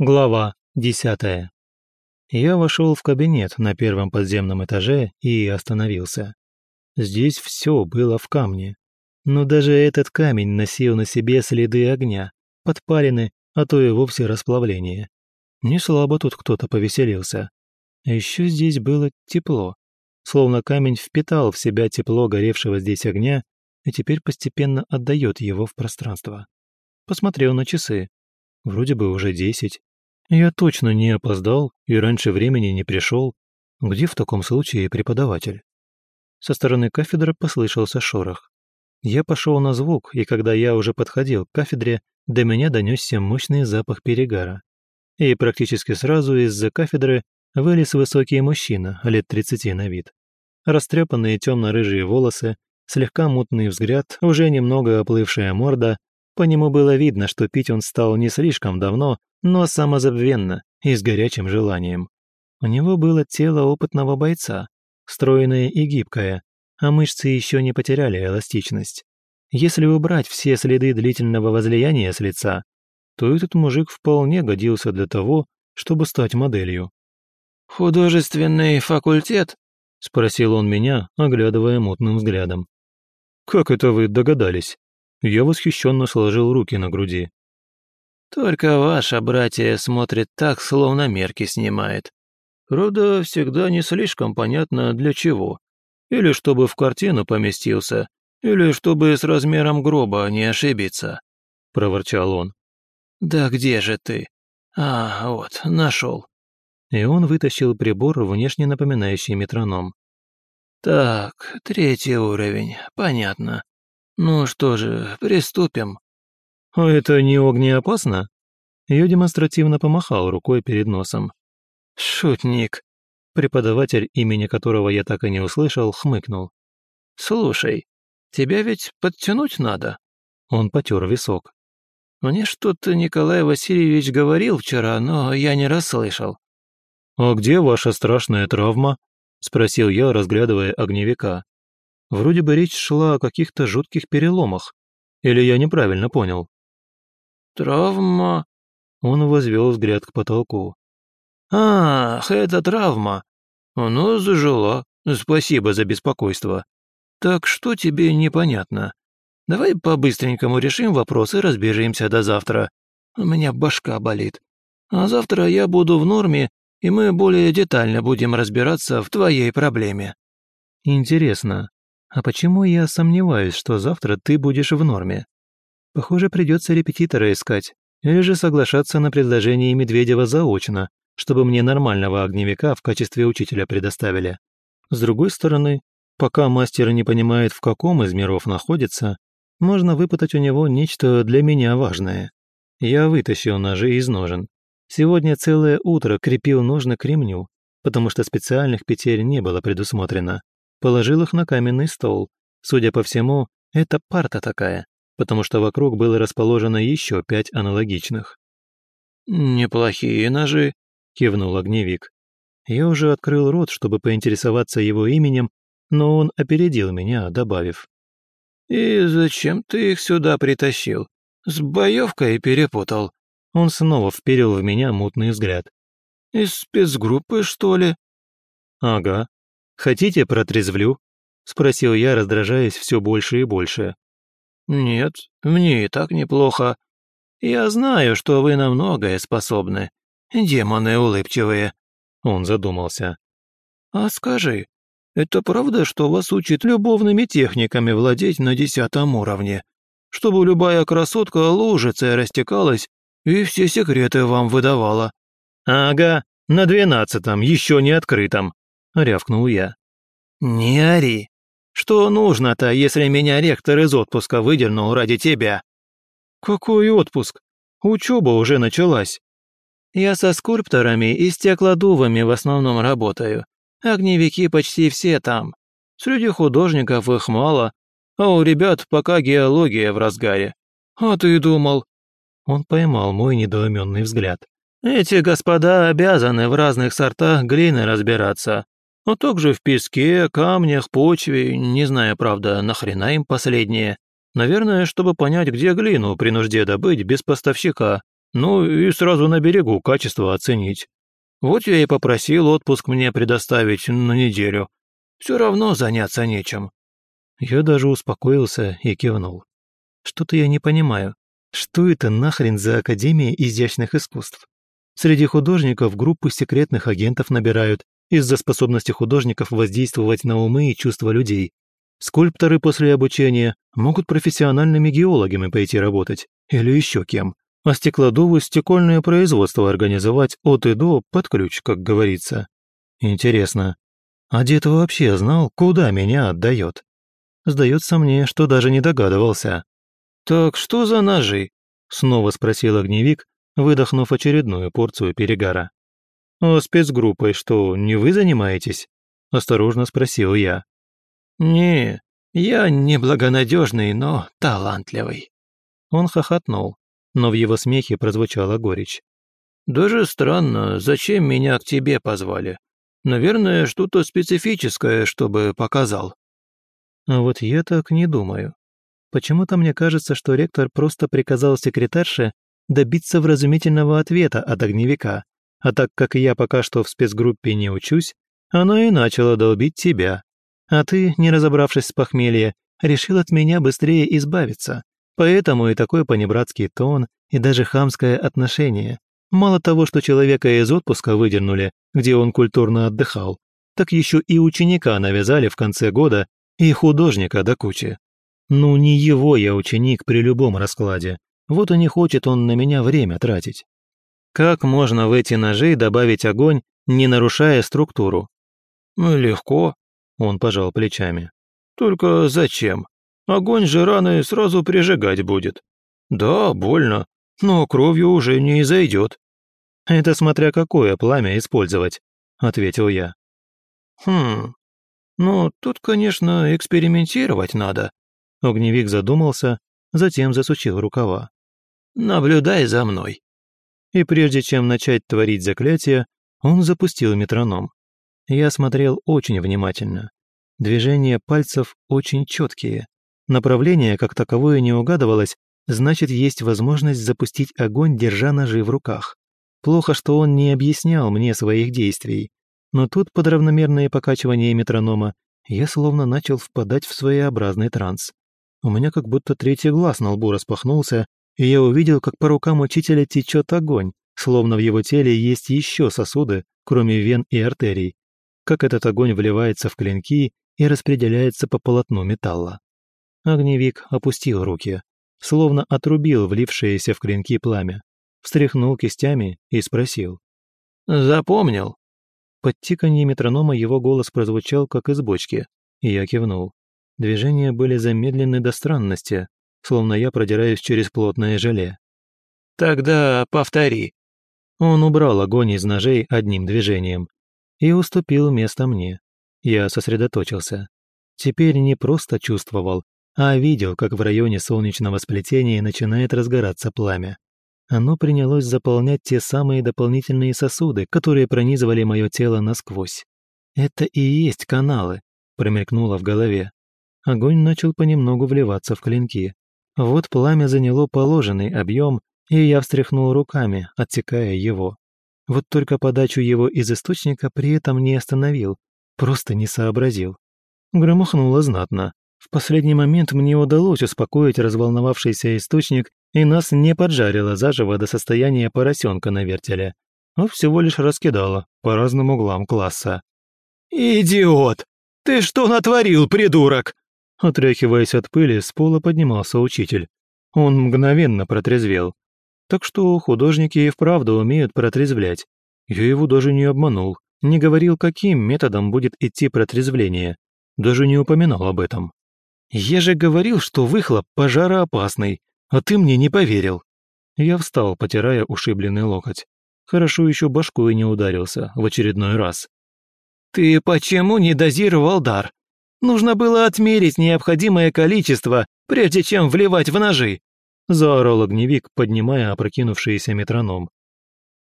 Глава десятая. Я вошел в кабинет на первом подземном этаже и остановился. Здесь все было в камне. Но даже этот камень носил на себе следы огня, подпалины, а то и вовсе расплавление. Не слабо тут кто-то повеселился. А еще здесь было тепло. Словно камень впитал в себя тепло горевшего здесь огня и теперь постепенно отдает его в пространство. Посмотрел на часы. Вроде бы уже десять. Я точно не опоздал и раньше времени не пришел. Где в таком случае преподаватель? Со стороны кафедры послышался шорох. Я пошел на звук, и когда я уже подходил к кафедре, до меня донесся мощный запах перегара. И практически сразу из-за кафедры вылез высокий мужчина, лет тридцати на вид. Растрепанные темно-рыжие волосы, слегка мутный взгляд, уже немного оплывшая морда. По нему было видно, что пить он стал не слишком давно, но самозабвенно и с горячим желанием. У него было тело опытного бойца, стройное и гибкое, а мышцы еще не потеряли эластичность. Если убрать все следы длительного возлияния с лица, то этот мужик вполне годился для того, чтобы стать моделью. «Художественный факультет?» — спросил он меня, оглядывая мутным взглядом. «Как это вы догадались?» Я восхищенно сложил руки на груди. Только ваша братья смотрит так, словно мерки снимает. Правда, всегда не слишком понятно для чего. Или чтобы в картину поместился, или чтобы с размером гроба не ошибиться», — проворчал он. «Да где же ты? А, вот, нашел». И он вытащил прибор, внешне напоминающий метроном. «Так, третий уровень, понятно. Ну что же, приступим». «А это не огнеопасно?» Я демонстративно помахал рукой перед носом. «Шутник», преподаватель, имени которого я так и не услышал, хмыкнул. «Слушай, тебя ведь подтянуть надо?» Он потер висок. «Мне что-то Николай Васильевич говорил вчера, но я не расслышал». «А где ваша страшная травма?» – спросил я, разглядывая огневика. Вроде бы речь шла о каких-то жутких переломах. Или я неправильно понял? «Травма?» Он возвел взгляд к потолку. «Ах, это травма. Оно зажила. Спасибо за беспокойство. Так что тебе непонятно? Давай по-быстренькому решим вопрос и разбежимся до завтра. У меня башка болит. А завтра я буду в норме, и мы более детально будем разбираться в твоей проблеме». «Интересно, а почему я сомневаюсь, что завтра ты будешь в норме?» Похоже, придется репетитора искать, или же соглашаться на предложение Медведева заочно, чтобы мне нормального огневика в качестве учителя предоставили. С другой стороны, пока мастер не понимает, в каком из миров находится, можно выпытать у него нечто для меня важное. Я вытащил ножи из ножен. Сегодня целое утро крепил ножны к ремню, потому что специальных петель не было предусмотрено. Положил их на каменный стол. Судя по всему, это парта такая, потому что вокруг было расположено еще пять аналогичных. «Неплохие ножи», — кивнул огневик. Я уже открыл рот, чтобы поинтересоваться его именем, но он опередил меня, добавив. «И зачем ты их сюда притащил? С боевкой перепутал?» Он снова вперил в меня мутный взгляд. «Из спецгруппы, что ли?» «Ага. Хотите, протрезвлю?» — спросил я, раздражаясь все больше и больше. «Нет, мне и так неплохо. Я знаю, что вы на многое способны. Демоны улыбчивые». Он задумался. «А скажи, это правда, что вас учат любовными техниками владеть на десятом уровне? Чтобы любая красотка лужицей растекалась и все секреты вам выдавала?» «Ага, на двенадцатом, еще не открытом», — рявкнул я. «Не ори. Что нужно-то, если меня ректор из отпуска выдернул ради тебя?» «Какой отпуск? Учеба уже началась». «Я со скульпторами и стеклодувами в основном работаю. Огневики почти все там. Среди художников их мало, а у ребят пока геология в разгаре. А ты думал?» Он поймал мой недоуменный взгляд. «Эти господа обязаны в разных сортах глины разбираться, а также в песке, камнях, почве, не знаю, правда, нахрена им последнее. Наверное, чтобы понять, где глину при нужде добыть без поставщика. Ну и сразу на берегу качество оценить. Вот я и попросил отпуск мне предоставить на неделю. Все равно заняться нечем». Я даже успокоился и кивнул. Что-то я не понимаю. Что это нахрен за Академия изящных искусств? Среди художников группы секретных агентов набирают из-за способности художников воздействовать на умы и чувства людей. Скульпторы после обучения могут профессиональными геологами пойти работать или еще кем. А стеклодувы стекольное производство организовать от и до под ключ, как говорится. Интересно, а дед вообще знал, куда меня отдает? Сдается мне, что даже не догадывался. «Так что за ножи?» – снова спросил огневик, выдохнув очередную порцию перегара. «А спецгруппой что, не вы занимаетесь?» – осторожно спросил я. «Не, я неблагонадежный, но талантливый». Он хохотнул, но в его смехе прозвучала горечь. «Даже странно, зачем меня к тебе позвали? Наверное, что-то специфическое, чтобы показал». А вот я так не думаю. Почему-то мне кажется, что ректор просто приказал секретарше добиться вразумительного ответа от огневика, а так как я пока что в спецгруппе не учусь, оно и начало долбить тебя. А ты, не разобравшись с похмелья, решил от меня быстрее избавиться. Поэтому и такой понебратский тон, и даже хамское отношение. Мало того, что человека из отпуска выдернули, где он культурно отдыхал, так еще и ученика навязали в конце года и художника до кучи. Ну, не его я ученик при любом раскладе. Вот и не хочет он на меня время тратить. Как можно в эти ножи добавить огонь, не нарушая структуру? Ну, легко, он пожал плечами. Только зачем? Огонь же раны сразу прижигать будет. Да, больно, но кровью уже не изойдет. Это смотря какое пламя использовать, ответил я. Хм, ну, тут, конечно, экспериментировать надо. Огневик задумался, затем засучил рукава. «Наблюдай за мной». И прежде чем начать творить заклятие, он запустил метроном. Я смотрел очень внимательно. Движения пальцев очень четкие. Направление как таковое не угадывалось, значит, есть возможность запустить огонь, держа ножи в руках. Плохо, что он не объяснял мне своих действий. Но тут, под равномерные покачивания метронома, я словно начал впадать в своеобразный транс. У меня как будто третий глаз на лбу распахнулся, и я увидел, как по рукам учителя течет огонь, словно в его теле есть еще сосуды, кроме вен и артерий. Как этот огонь вливается в клинки и распределяется по полотну металла. Огневик опустил руки, словно отрубил влившееся в клинки пламя, встряхнул кистями и спросил. «Запомнил?» Под тиканье метронома его голос прозвучал, как из бочки, и я кивнул. Движения были замедлены до странности, словно я продираюсь через плотное желе. «Тогда повтори». Он убрал огонь из ножей одним движением и уступил место мне. Я сосредоточился. Теперь не просто чувствовал, а видел, как в районе солнечного сплетения начинает разгораться пламя. Оно принялось заполнять те самые дополнительные сосуды, которые пронизывали мое тело насквозь. «Это и есть каналы», — промелькнуло в голове. Огонь начал понемногу вливаться в клинки. Вот пламя заняло положенный объем, и я встряхнул руками, отсекая его. Вот только подачу его из источника при этом не остановил, просто не сообразил. Громыхнуло знатно. В последний момент мне удалось успокоить разволновавшийся источник, и нас не поджарило заживо до состояния поросенка на вертеле, а всего лишь раскидало по разным углам класса. «Идиот! Ты что натворил, придурок?» Отряхиваясь от пыли, с пола поднимался учитель. Он мгновенно протрезвел. Так что художники и вправду умеют протрезвлять. Я его даже не обманул, не говорил, каким методом будет идти протрезвление. Даже не упоминал об этом. «Я же говорил, что выхлоп пожароопасный, а ты мне не поверил». Я встал, потирая ушибленный локоть. Хорошо еще башку и не ударился в очередной раз. «Ты почему не дозировал дар?» Нужно было отмерить необходимое количество, прежде чем вливать в ножи!» Заорал огневик, поднимая опрокинувшийся метроном.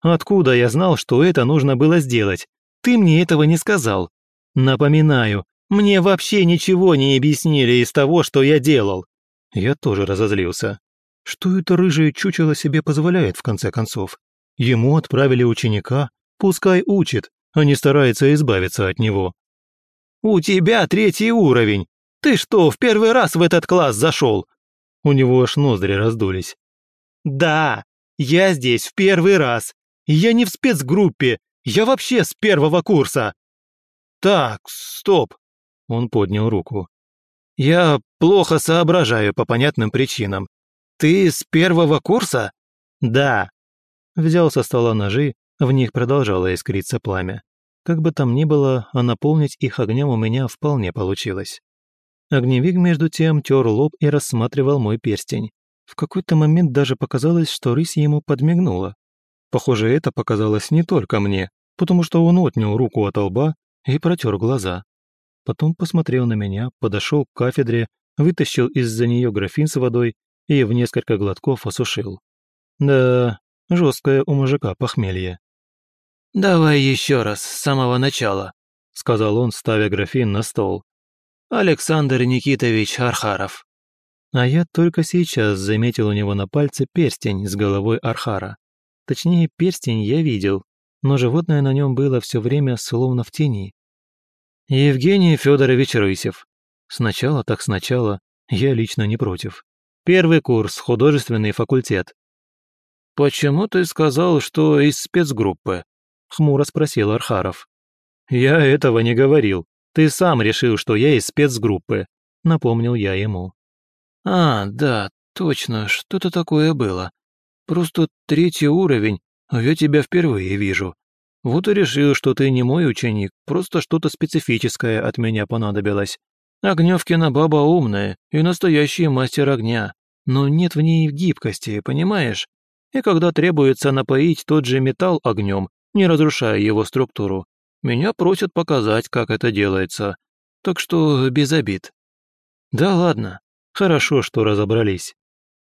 «Откуда я знал, что это нужно было сделать? Ты мне этого не сказал. Напоминаю, мне вообще ничего не объяснили из того, что я делал». Я тоже разозлился. Что это рыжее чучело себе позволяет, в конце концов? Ему отправили ученика, пускай учит, а не старается избавиться от него. «У тебя третий уровень! Ты что, в первый раз в этот класс зашел?» У него аж ноздри раздулись. «Да, я здесь в первый раз. Я не в спецгруппе, я вообще с первого курса!» «Так, стоп!» Он поднял руку. «Я плохо соображаю по понятным причинам. Ты с первого курса?» «Да». Взял со стола ножи, в них продолжало искриться пламя. Как бы там ни было, а наполнить их огнем у меня вполне получилось. Огневик, между тем, тер лоб и рассматривал мой перстень. В какой-то момент даже показалось, что рысь ему подмигнула. Похоже, это показалось не только мне, потому что он отнял руку от лба и протер глаза. Потом посмотрел на меня, подошел к кафедре, вытащил из-за нее графин с водой и в несколько глотков осушил. Да, жесткое у мужика похмелье. «Давай еще раз, с самого начала», — сказал он, ставя графин на стол. «Александр Никитович Архаров». А я только сейчас заметил у него на пальце перстень с головой Архара. Точнее, перстень я видел, но животное на нем было все время словно в тени. Евгений Федорович Рысев. Сначала так сначала, я лично не против. Первый курс, художественный факультет. «Почему ты сказал, что из спецгруппы?» — хмуро спросил Архаров. «Я этого не говорил. Ты сам решил, что я из спецгруппы», — напомнил я ему. «А, да, точно, что-то такое было. Просто третий уровень, а я тебя впервые вижу. Вот и решил, что ты не мой ученик, просто что-то специфическое от меня понадобилось. Огневкина баба умная и настоящий мастер огня, но нет в ней гибкости, понимаешь? И когда требуется напоить тот же металл огнем, не разрушая его структуру, меня просят показать, как это делается. Так что без обид. Да ладно, хорошо, что разобрались.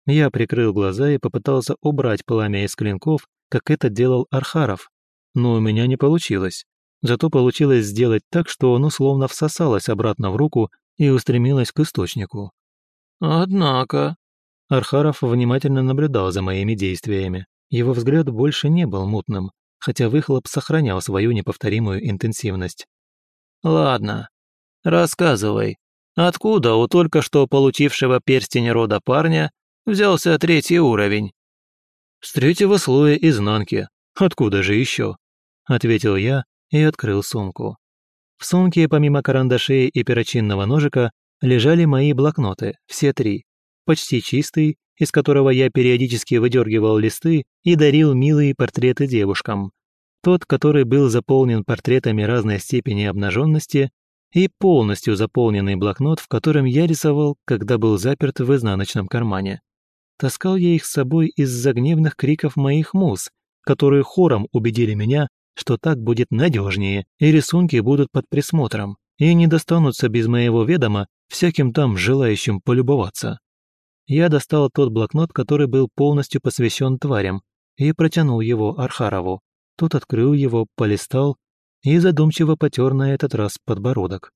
Я прикрыл глаза и попытался убрать пламя из клинков, как это делал Архаров. Но у меня не получилось. Зато получилось сделать так, что оно словно всосалось обратно в руку и устремилось к источнику. «Однако...» Архаров внимательно наблюдал за моими действиями. Его взгляд больше не был мутным, хотя выхлоп сохранял свою неповторимую интенсивность. «Ладно, рассказывай, откуда у только что получившего перстень рода парня взялся третий уровень?» «С третьего слоя изнанки. Откуда же еще?» – ответил я и открыл сумку. В сумке, помимо карандашей и перочинного ножика, лежали мои блокноты, все три. Почти чистый, из которого я периодически выдергивал листы и дарил милые портреты девушкам. Тот, который был заполнен портретами разной степени обнаженности, и полностью заполненный блокнот, в котором я рисовал, когда был заперт в изнаночном кармане. Таскал я их с собой из-за гневных криков моих муз, которые хором убедили меня, что так будет надежнее, и рисунки будут под присмотром, и не достанутся без моего ведома всяким там желающим полюбоваться. Я достал тот блокнот, который был полностью посвящен тварям, и протянул его Архарову. Тот открыл его, полистал и задумчиво потер на этот раз подбородок.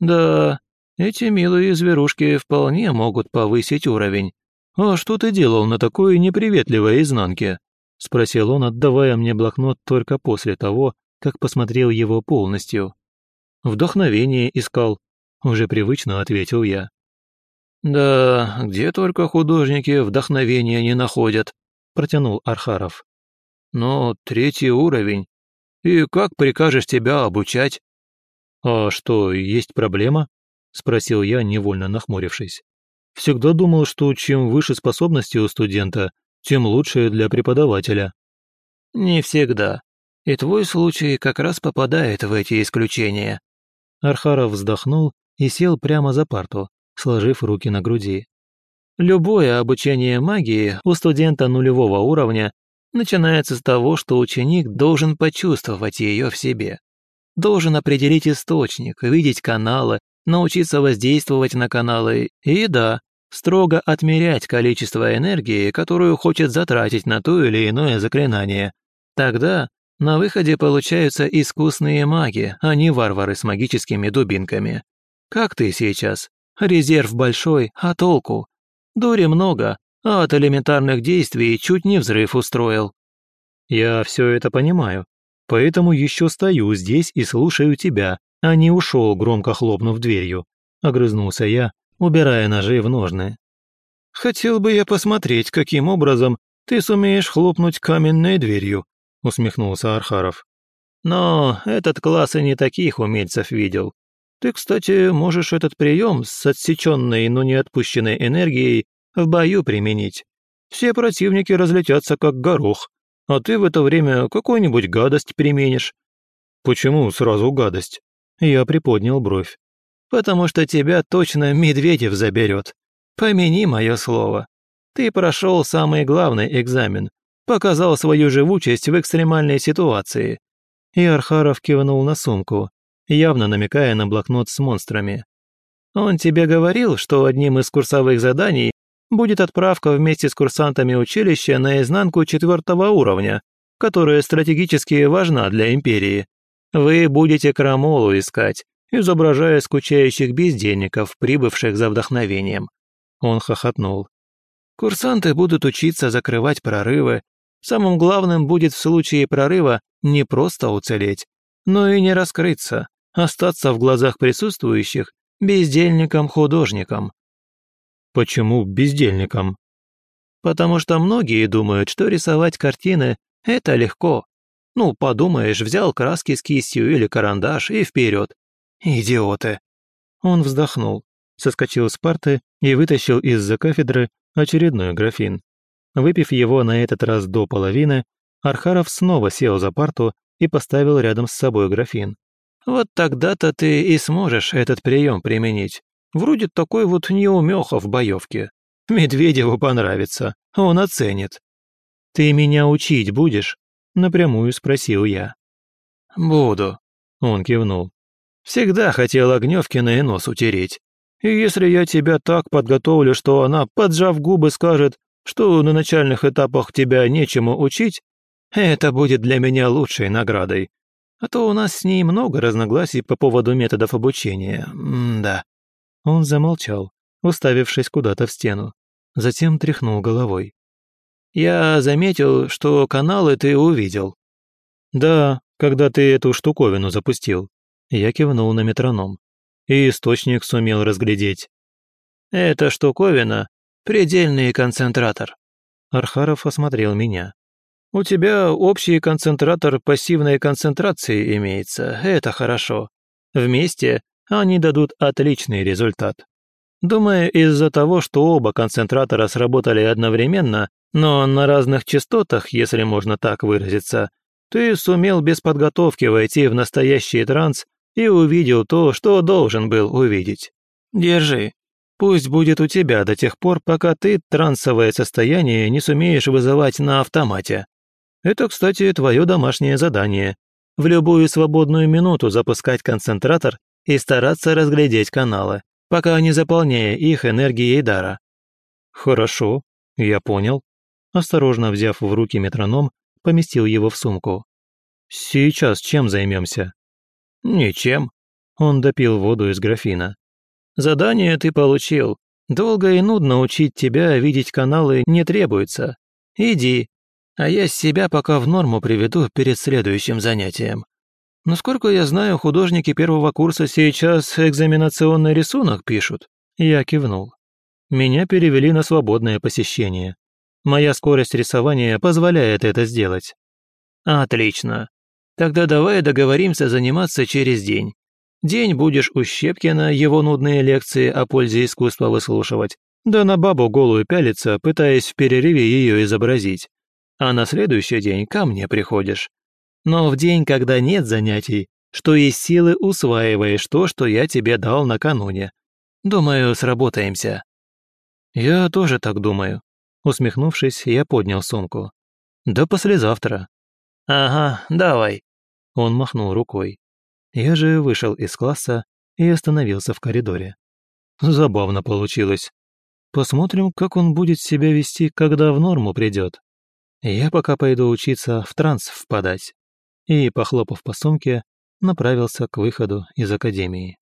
«Да, эти милые зверушки вполне могут повысить уровень. А что ты делал на такой неприветливой изнанке?» — спросил он, отдавая мне блокнот только после того, как посмотрел его полностью. «Вдохновение искал», — уже привычно ответил я. «Да, где только художники вдохновения не находят», — протянул Архаров. «Но третий уровень. И как прикажешь тебя обучать?» «А что, есть проблема?» — спросил я, невольно нахмурившись. «Всегда думал, что чем выше способности у студента, тем лучше для преподавателя. Не всегда. И твой случай как раз попадает в эти исключения. Архаров вздохнул и сел прямо за парту, сложив руки на груди. Любое обучение магии у студента нулевого уровня начинается с того, что ученик должен почувствовать ее в себе. Должен определить источник, видеть каналы, научиться воздействовать на каналы и, да, строго отмерять количество энергии, которую хочет затратить на то или иное заклинание. Тогда на выходе получаются искусные маги, а не варвары с магическими дубинками. Как ты сейчас? Резерв большой, а толку? Дури много, а от элементарных действий чуть не взрыв устроил». «Я все это понимаю, поэтому еще стою здесь и слушаю тебя, а не ушел, громко хлопнув дверью», — огрызнулся я, убирая ножи в ножны. «Хотел бы я посмотреть, каким образом ты сумеешь хлопнуть каменной дверью», — усмехнулся Архаров. «Но этот класс и не таких умельцев видел. Ты, кстати, можешь этот прием с отсеченной, но не отпущенной энергией в бою применить. Все противники разлетятся как горох, а ты в это время какую-нибудь гадость применишь». «Почему сразу гадость?» Я приподнял бровь. «Потому что тебя точно Медведев заберет. Помяни мое слово. Ты прошел самый главный экзамен, показал свою живучесть в экстремальной ситуации». И Архаров кивнул на сумку, явно намекая на блокнот с монстрами. «Он тебе говорил, что одним из курсовых заданий будет отправка вместе с курсантами училища на изнанку четвертого уровня, которая стратегически важна для Империи. Вы будете крамолу искать, изображая скучающих бездельников, прибывших за вдохновением». Он хохотнул. «Курсанты будут учиться закрывать прорывы. Самым главным будет в случае прорыва не просто уцелеть, но и не раскрыться, остаться в глазах присутствующих бездельником-художником. Почему бездельником? Потому что многие думают, что рисовать картины – это легко. Ну, подумаешь, взял краски с кистью или карандаш и вперед. Идиоты. Он вздохнул, соскочил с парты и вытащил из-за кафедры очередной графин. Выпив его на этот раз до половины, Архаров снова сел за парту и поставил рядом с собой графин. Вот тогда-то ты и сможешь этот прием применить. Вроде такой вот неумеха в боевке. Медведеву понравится, он оценит. «Ты меня учить будешь?» – напрямую спросил я. «Буду», – он кивнул. «Всегда хотел Огневкиной нос утереть. И если я тебя так подготовлю, что она, поджав губы, скажет, что на начальных этапах тебя нечему учить, это будет для меня лучшей наградой. А то у нас с ней много разногласий по поводу методов обучения. М да». Он замолчал, уставившись куда-то в стену. Затем тряхнул головой. «Я заметил, что каналы ты увидел». «Да, когда ты эту штуковину запустил». Я кивнул на метроном. И источник сумел разглядеть. «Эта штуковина — предельный концентратор». Архаров осмотрел меня. У тебя общий концентратор пассивной концентрации имеется, это хорошо. Вместе они дадут отличный результат. Думаю, из-за того, что оба концентратора сработали одновременно, но на разных частотах, если можно так выразиться, ты сумел без подготовки войти в настоящий транс и увидел то, что должен был увидеть. Держи. Пусть будет у тебя до тех пор, пока ты трансовое состояние не сумеешь вызывать на автомате. Это, кстати, твое домашнее задание. В любую свободную минуту запускать концентратор и стараться разглядеть каналы, пока не заполняя их энергией дара. Хорошо, я понял. Осторожно взяв в руки метроном, поместил его в сумку. Сейчас чем займемся? Ничем. Он допил воду из графина. Задание ты получил. Долго и нудно учить тебя видеть каналы не требуется. Иди, а я себя пока в норму приведу перед следующим занятием. Насколько я знаю, художники первого курса сейчас экзаменационный рисунок пишут. Я кивнул. Меня перевели на свободное посещение. Моя скорость рисования позволяет это сделать. Отлично. Тогда давай договоримся заниматься через день. День будешь у Щепкина его нудные лекции о пользе искусства выслушивать, да на бабу голую пялиться, пытаясь в перерыве ее изобразить а на следующий день ко мне приходишь. Но в день, когда нет занятий, что из силы усваиваешь то, что я тебе дал накануне. Думаю, сработаемся». «Я тоже так думаю». Усмехнувшись, я поднял сумку. «Да послезавтра». «Ага, давай». Он махнул рукой. Я же вышел из класса и остановился в коридоре. Забавно получилось. Посмотрим, как он будет себя вести, когда в норму придет. Я пока пойду учиться в транс впадать. И, похлопав по сумке, направился к выходу из академии.